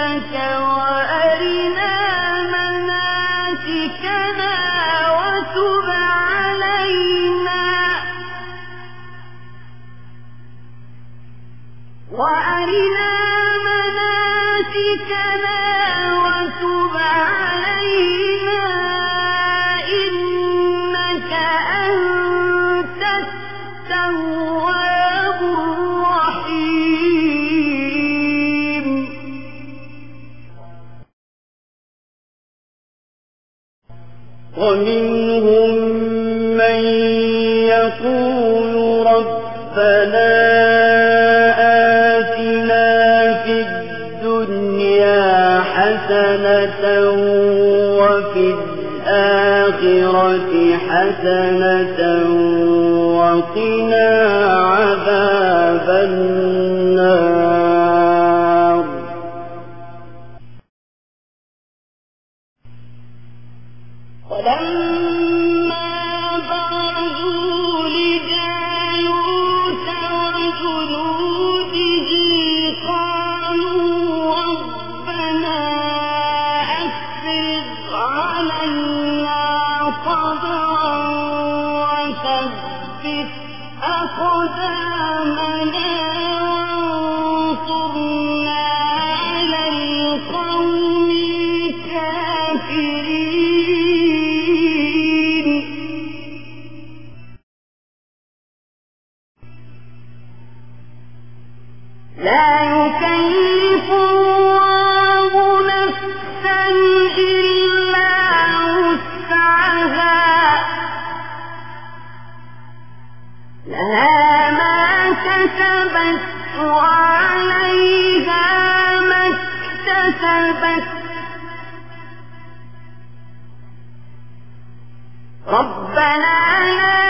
لك وأن حسنة وقنا عذاب النار. ربنا يا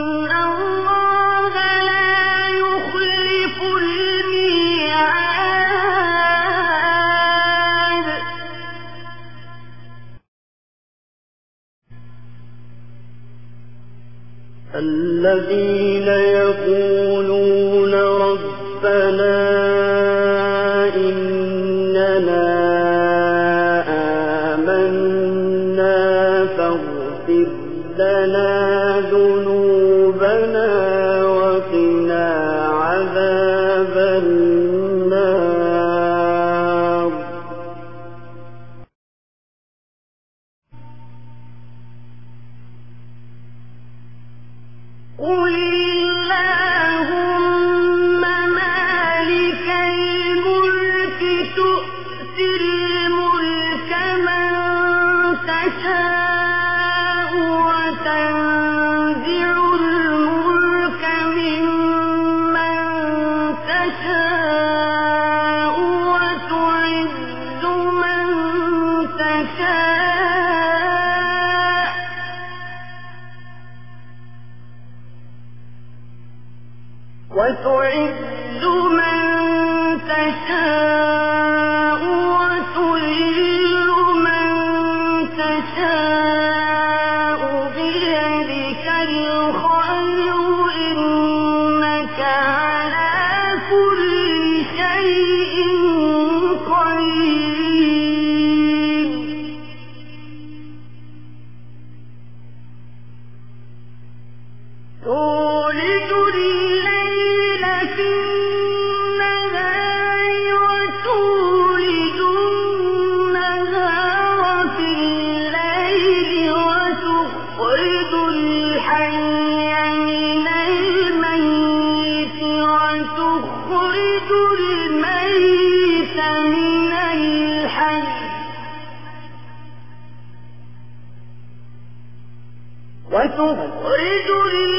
وتخرج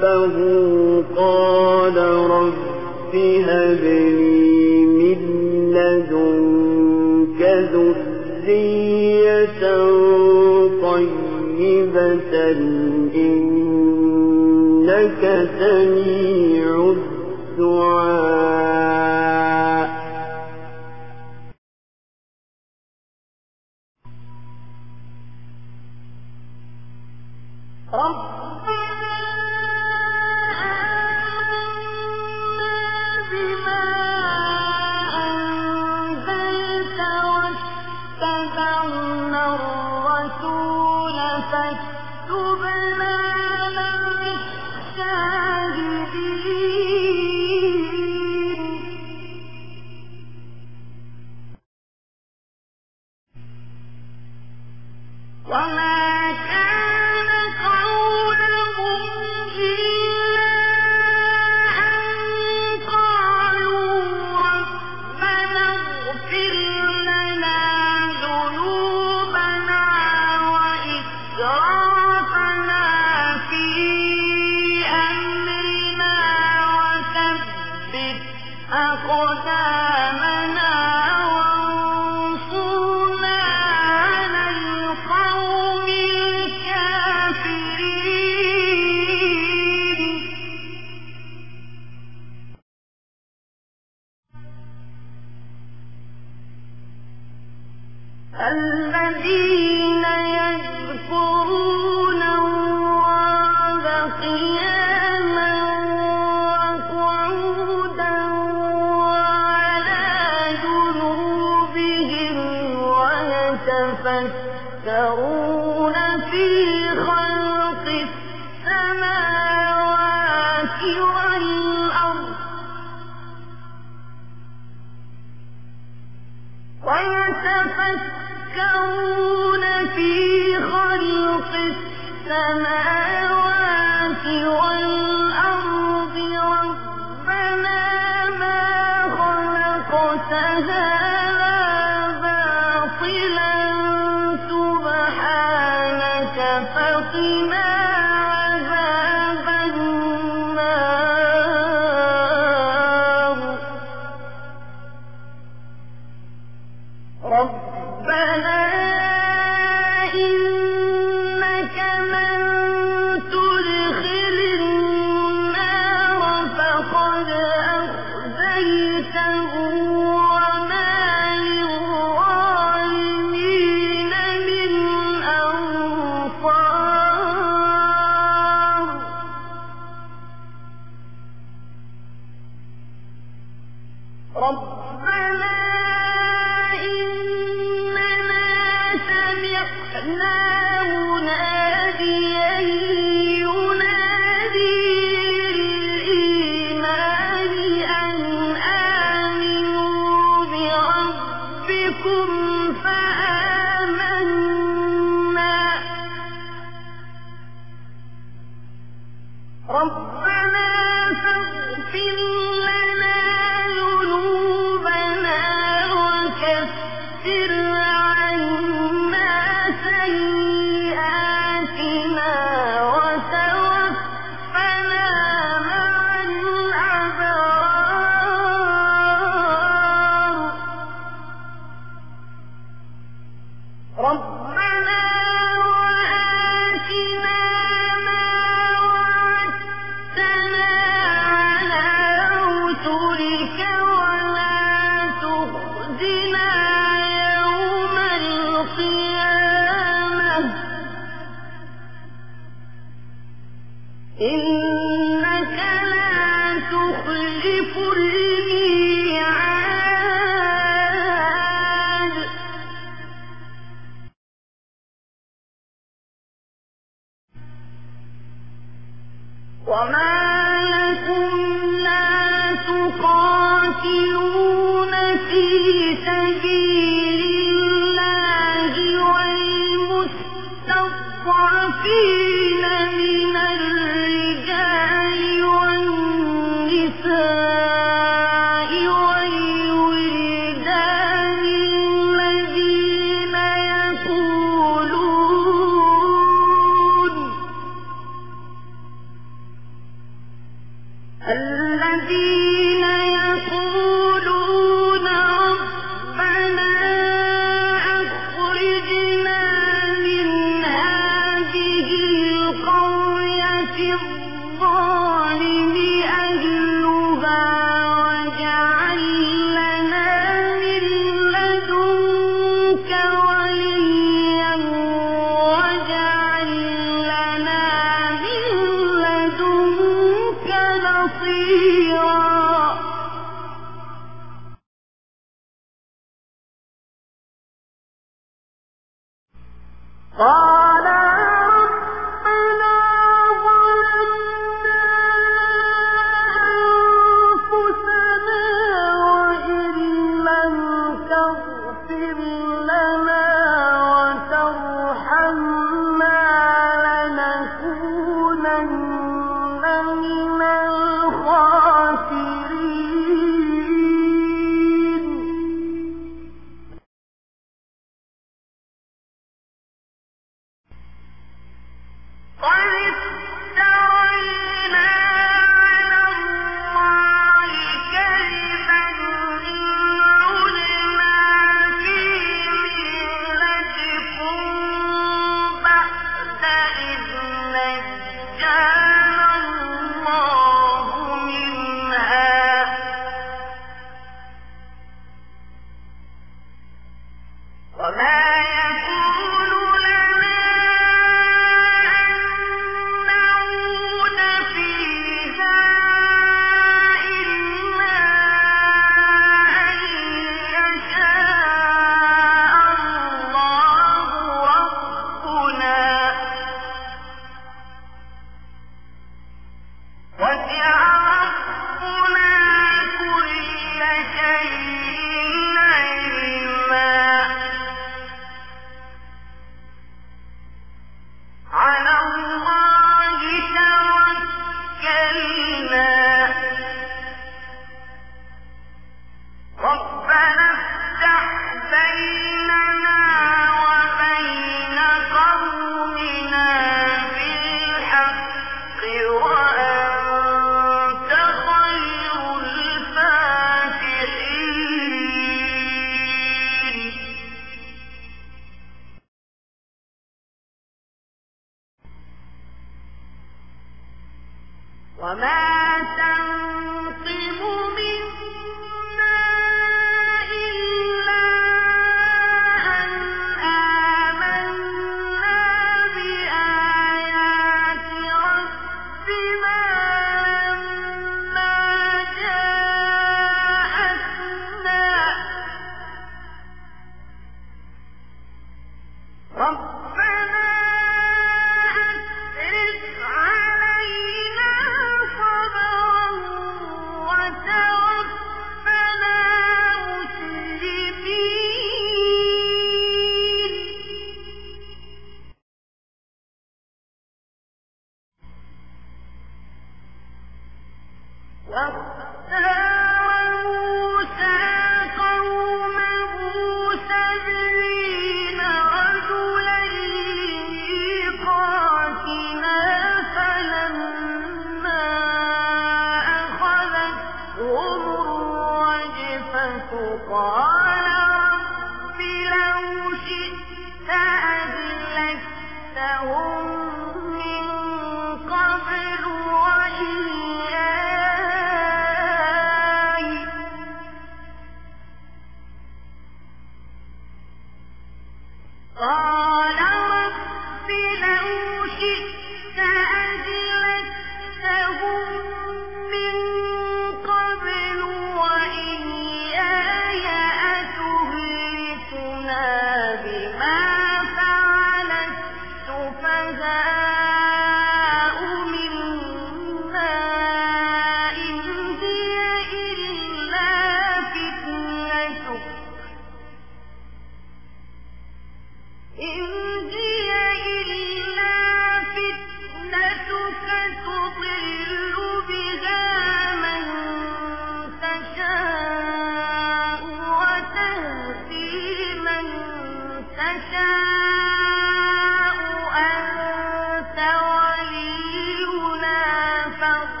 فاغفر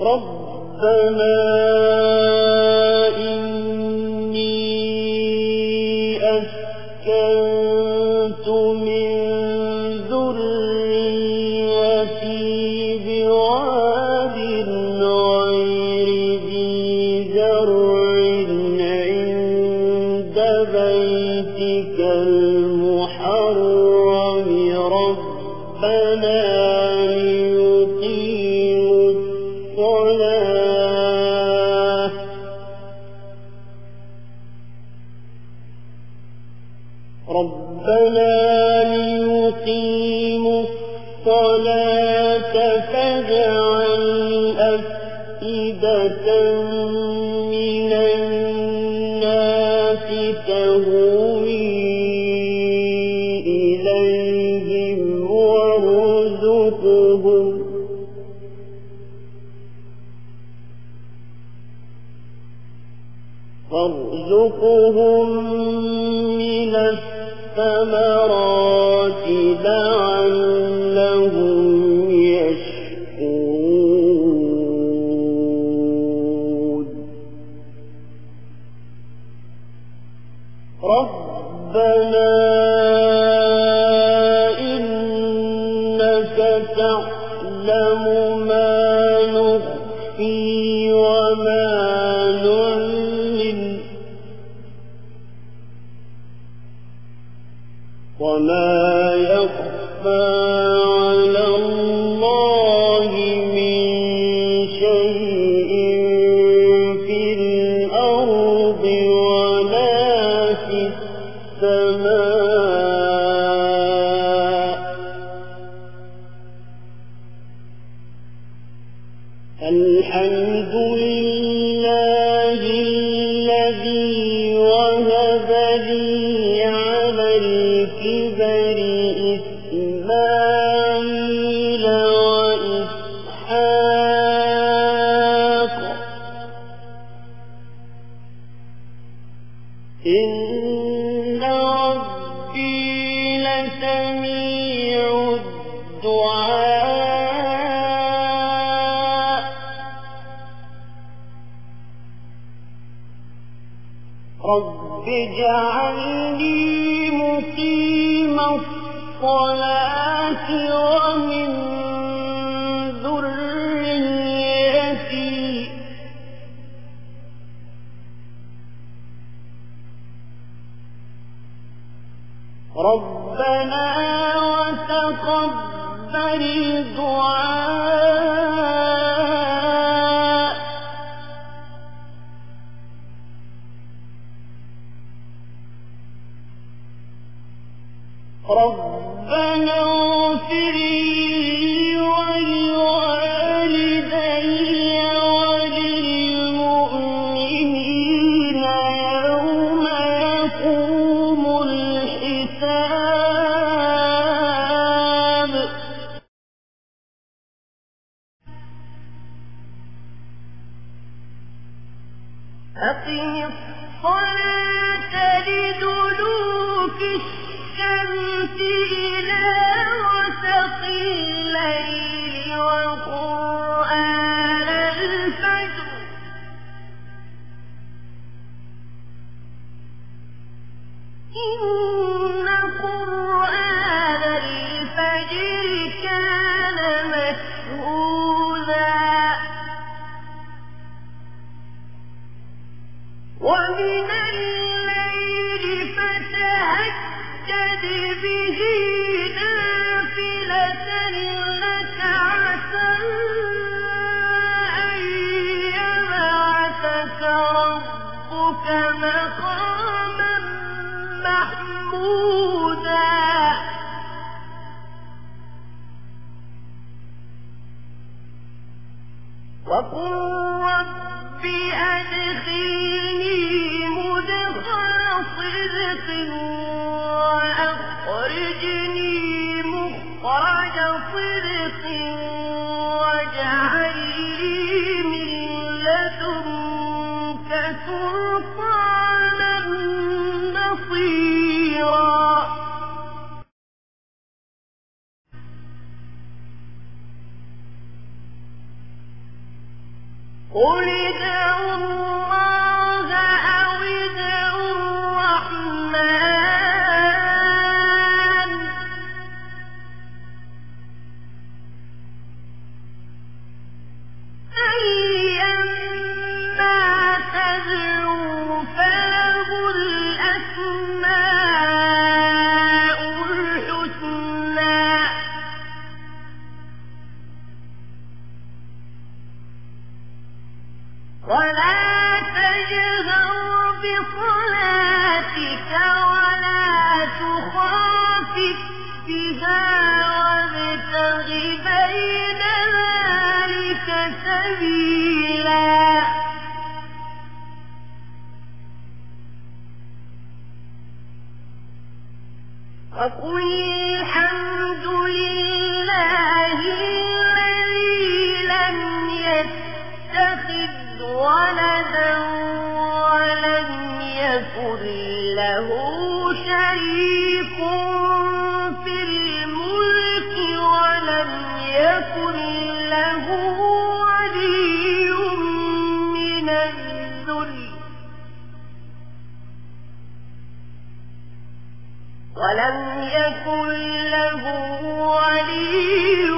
ربنا وارزقهم ولم يكن له ولي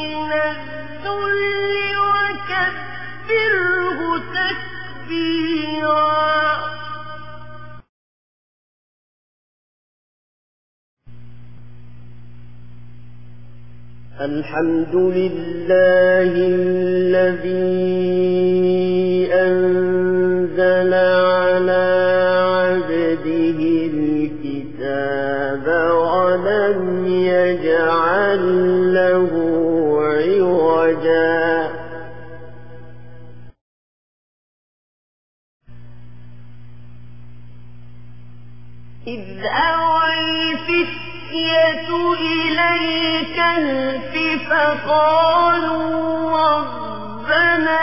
من الذل وكبره تكبيرا. الحمد لله الذي إليك الكهف فقالوا ربنا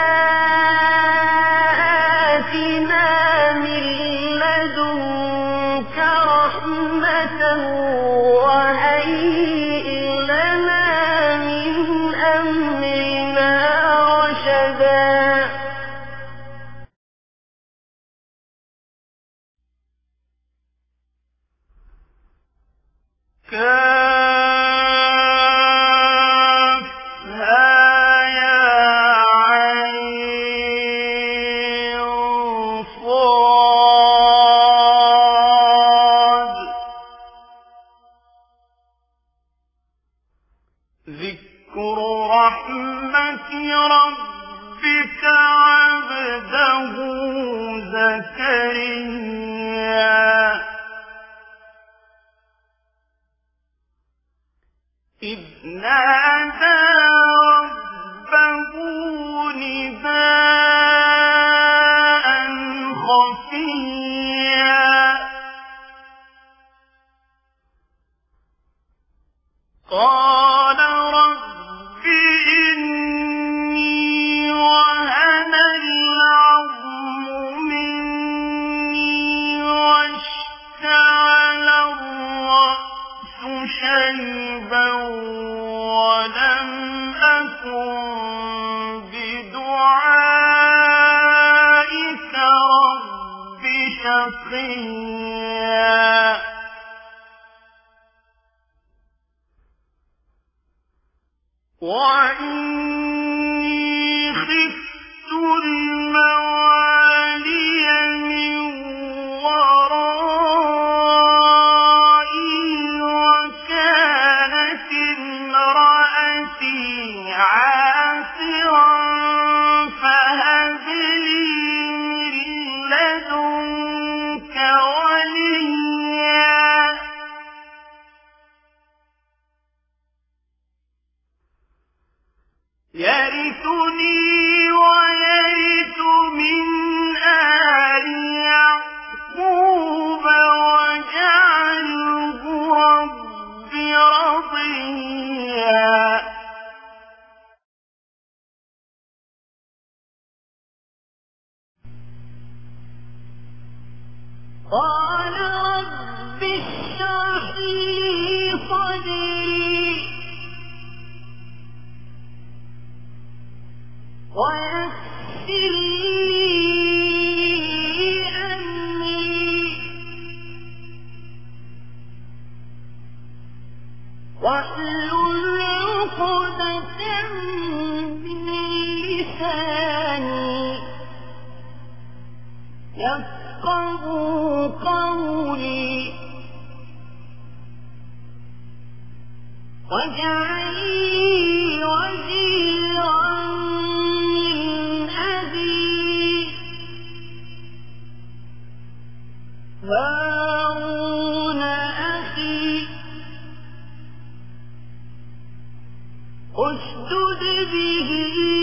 به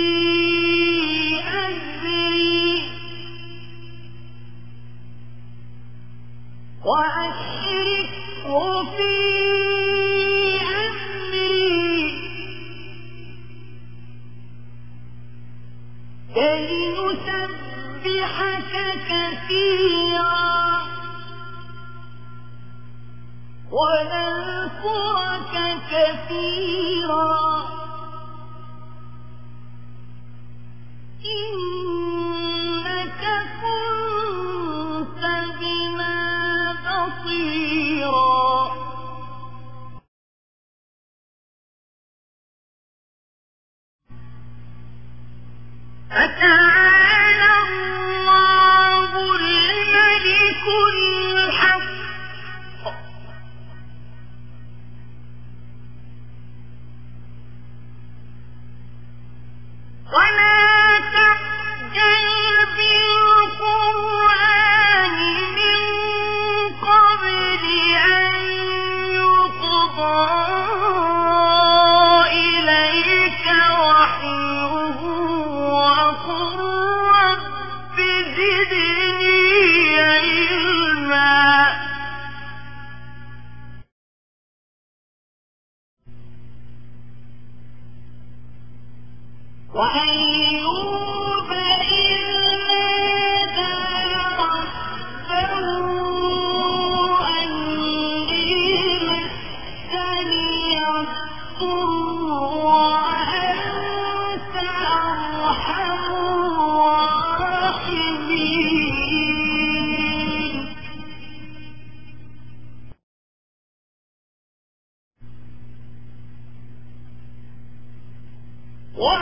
ونذكرك كثيرا.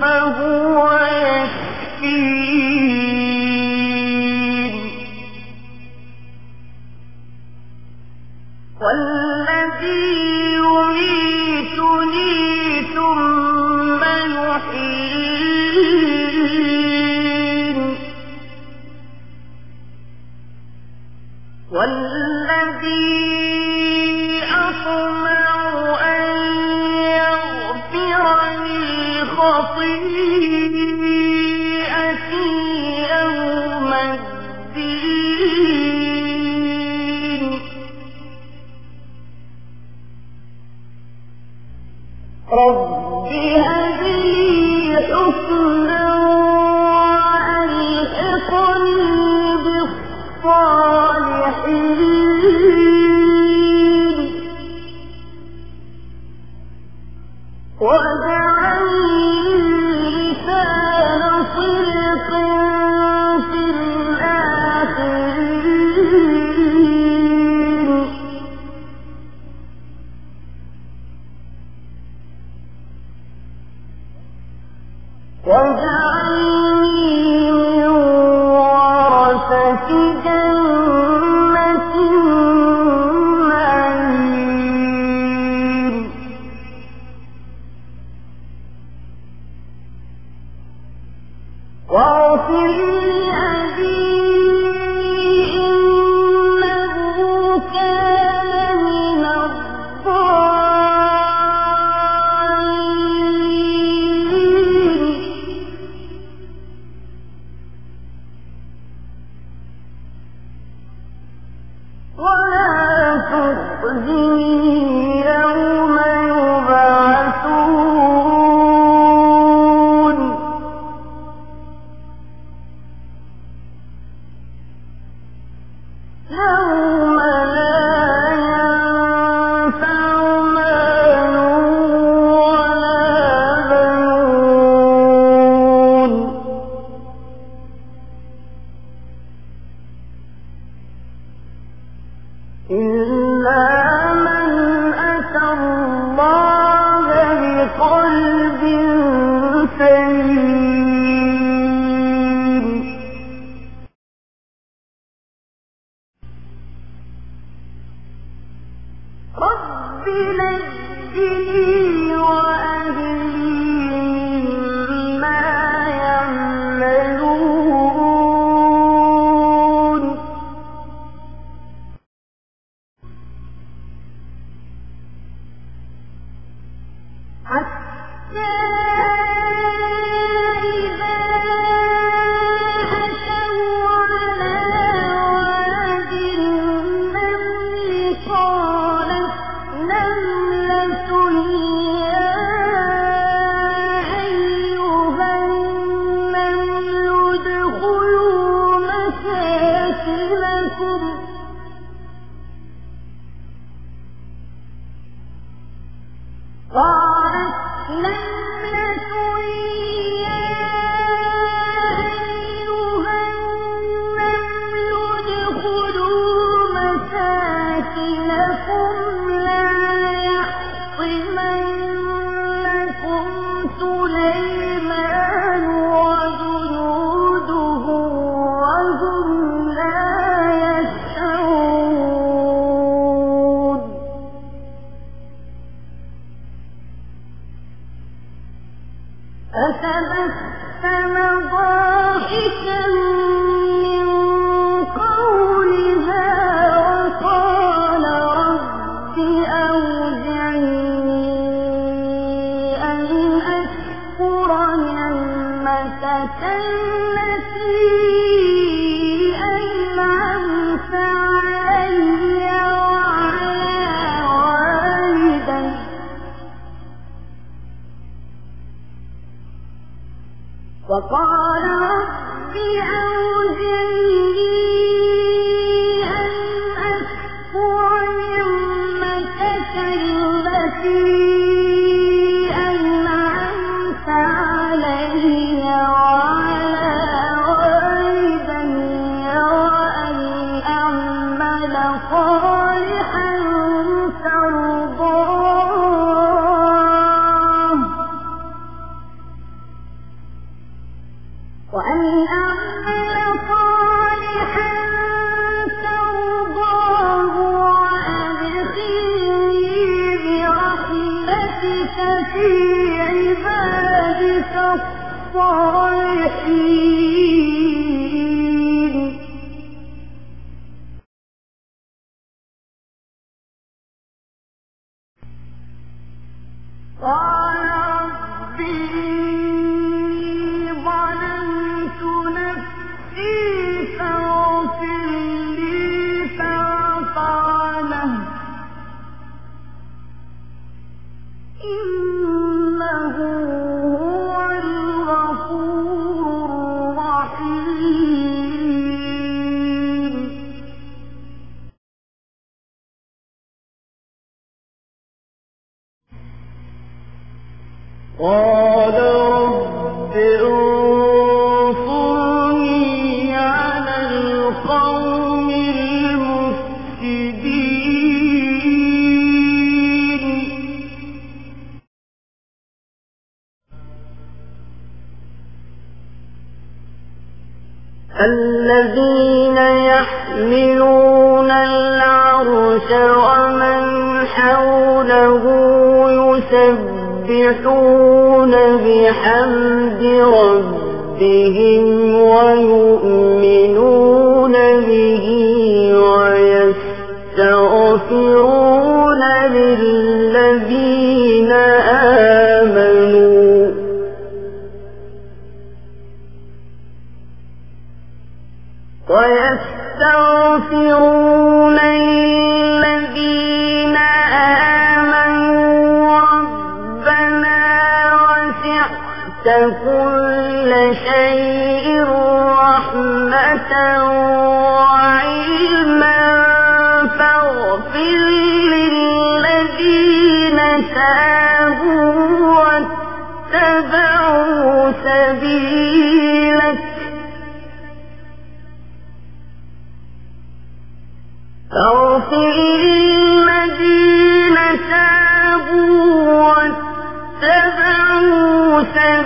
فهو يشفين رب No. يسبحون بحمد ربهم ويؤمنون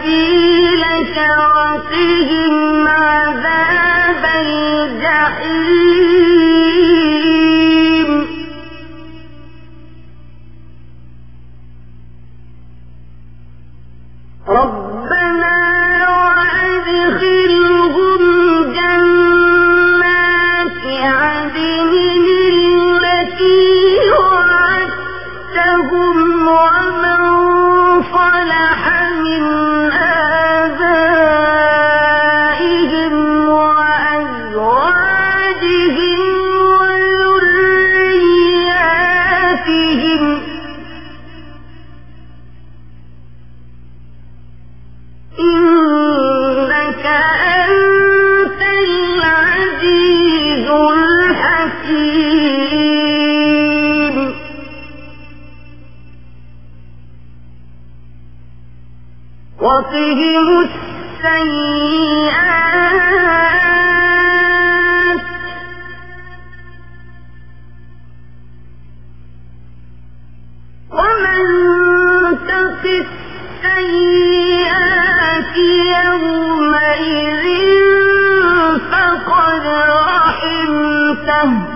سبيلك وقنا وقهم السيئات ومن تق السيئات يومئذ فقد رحمته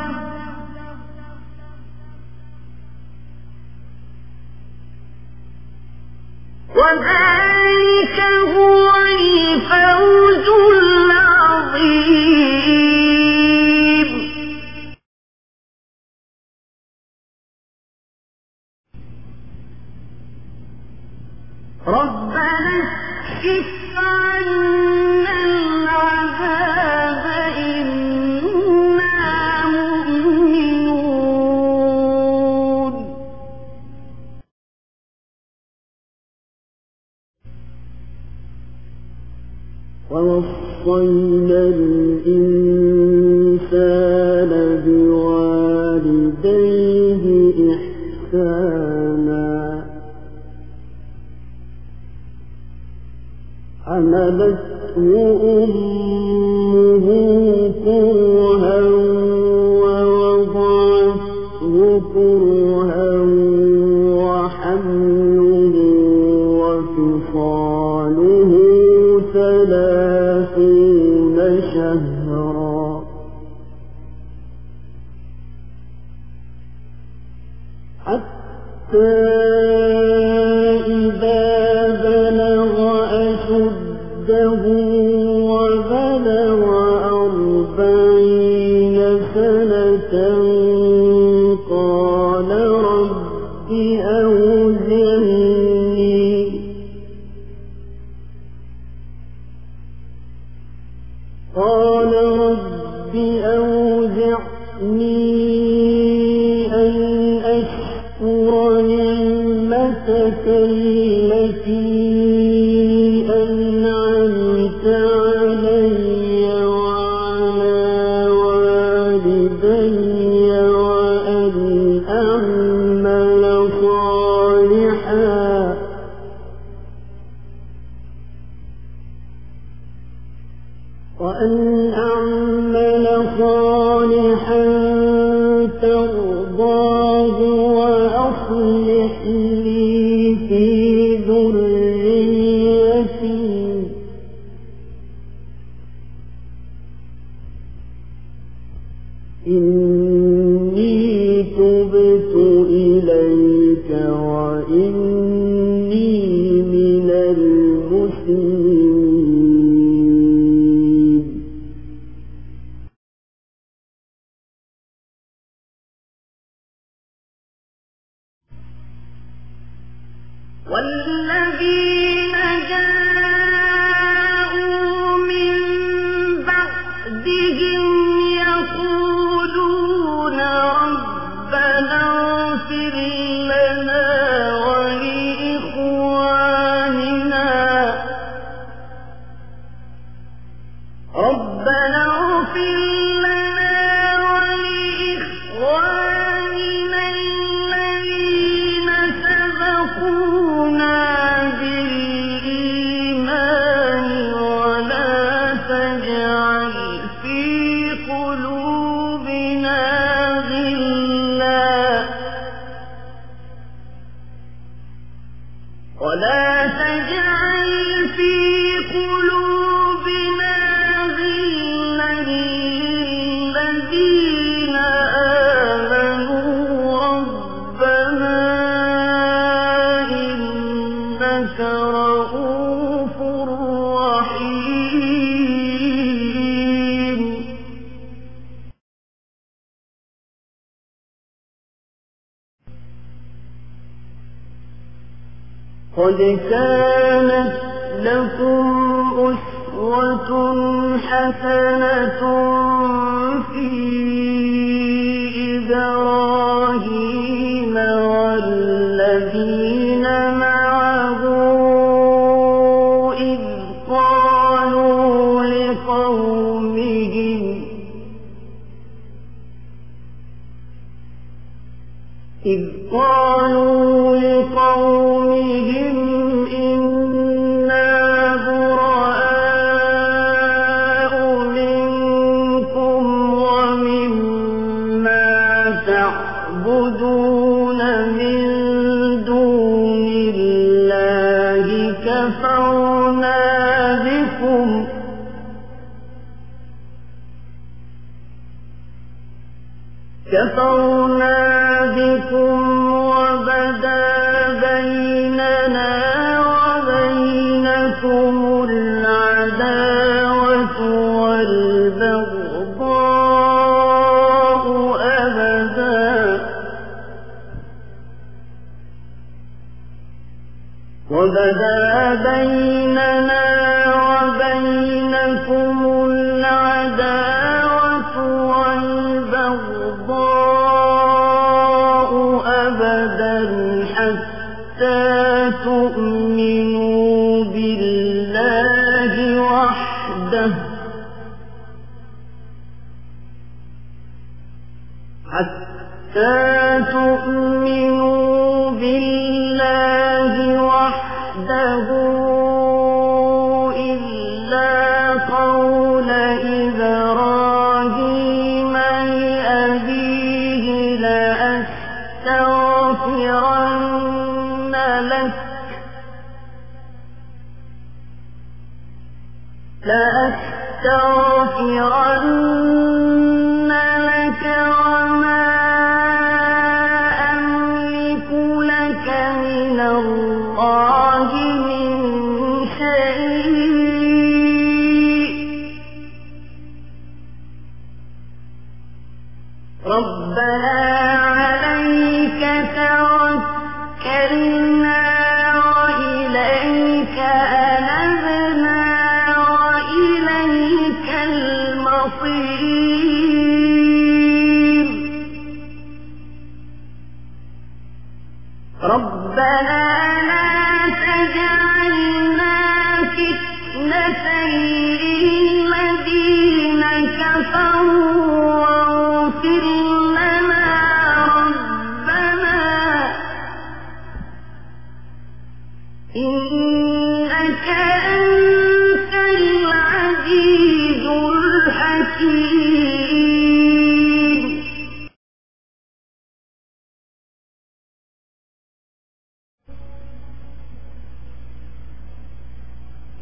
رَبُّكُمْ قد كانت لكم أسوة حسنة تؤمنوا بالله وحده حتى تؤمنوا بالله وحده إلا قول إبراهيم لأستغفرن لك لأستغفرن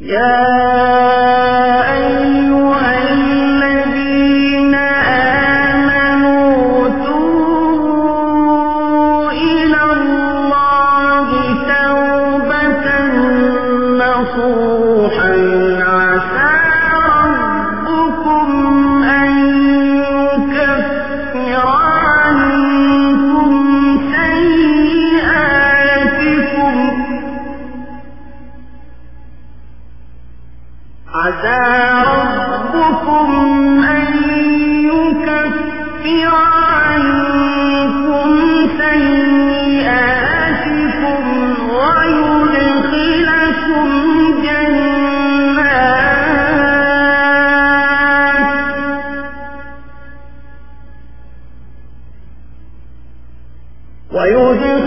يا ويوجد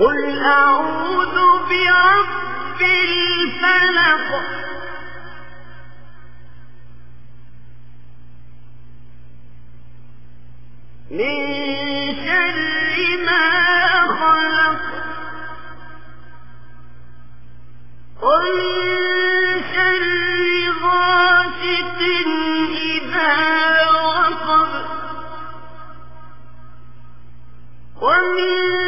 قل أعوذ برب الفلق من شر ما خلق قل ومن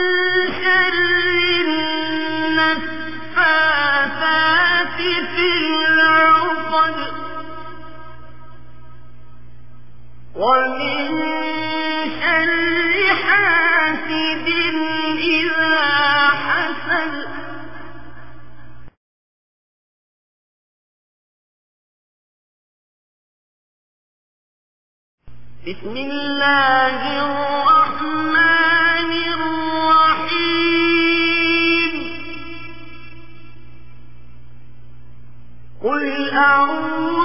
بسم الله الرحمن الرحيم قل أعوذ